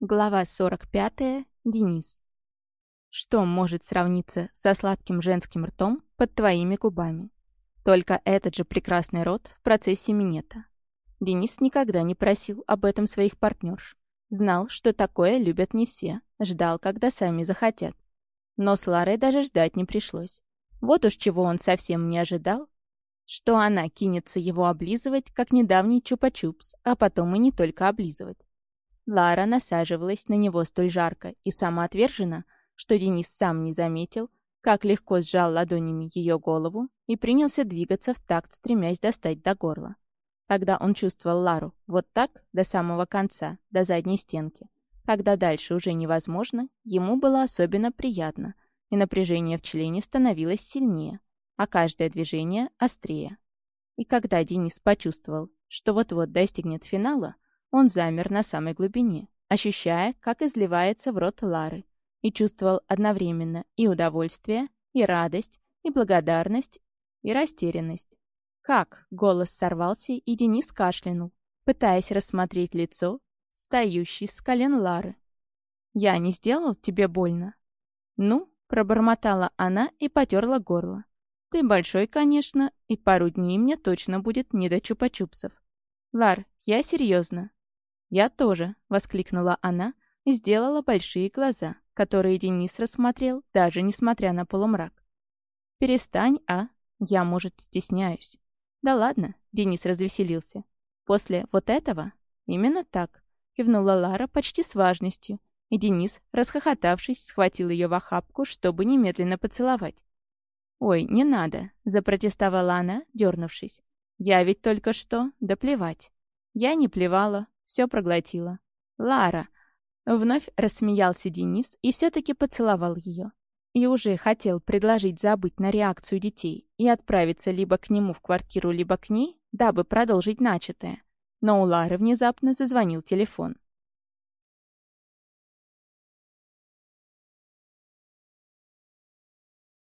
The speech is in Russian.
Глава 45. Денис. Что может сравниться со сладким женским ртом под твоими губами? Только этот же прекрасный рот в процессе минета. Денис никогда не просил об этом своих партнерш. Знал, что такое любят не все. Ждал, когда сами захотят. Но с Ларой даже ждать не пришлось. Вот уж чего он совсем не ожидал. Что она кинется его облизывать, как недавний чупа-чупс, а потом и не только облизывать. Лара насаживалась на него столь жарко и самоотверженно, что Денис сам не заметил, как легко сжал ладонями ее голову и принялся двигаться в такт, стремясь достать до горла. Когда он чувствовал Лару вот так, до самого конца, до задней стенки, когда дальше уже невозможно, ему было особенно приятно, и напряжение в члене становилось сильнее, а каждое движение — острее. И когда Денис почувствовал, что вот-вот достигнет финала, он замер на самой глубине, ощущая, как изливается в рот Лары, и чувствовал одновременно и удовольствие, и радость, и благодарность, и растерянность. Как? Голос сорвался, и Денис кашлянул, пытаясь рассмотреть лицо, стоящий с колен Лары. «Я не сделал тебе больно?» «Ну?» — пробормотала она и потерла горло. «Ты большой, конечно, и пару дней мне точно будет не до чупа-чупсов. Лар, я серьезно. «Я тоже», — воскликнула она и сделала большие глаза, которые Денис рассмотрел, даже несмотря на полумрак. «Перестань, а? Я, может, стесняюсь». «Да ладно», — Денис развеселился. «После вот этого?» «Именно так», — кивнула Лара почти с важностью, и Денис, расхохотавшись, схватил ее в охапку, чтобы немедленно поцеловать. «Ой, не надо», — запротестовала она, дернувшись. «Я ведь только что, да плевать». Я не плевала, все проглотила. «Лара!» Вновь рассмеялся Денис и все-таки поцеловал ее. И уже хотел предложить забыть на реакцию детей и отправиться либо к нему в квартиру, либо к ней, дабы продолжить начатое. Но у Лары внезапно зазвонил телефон.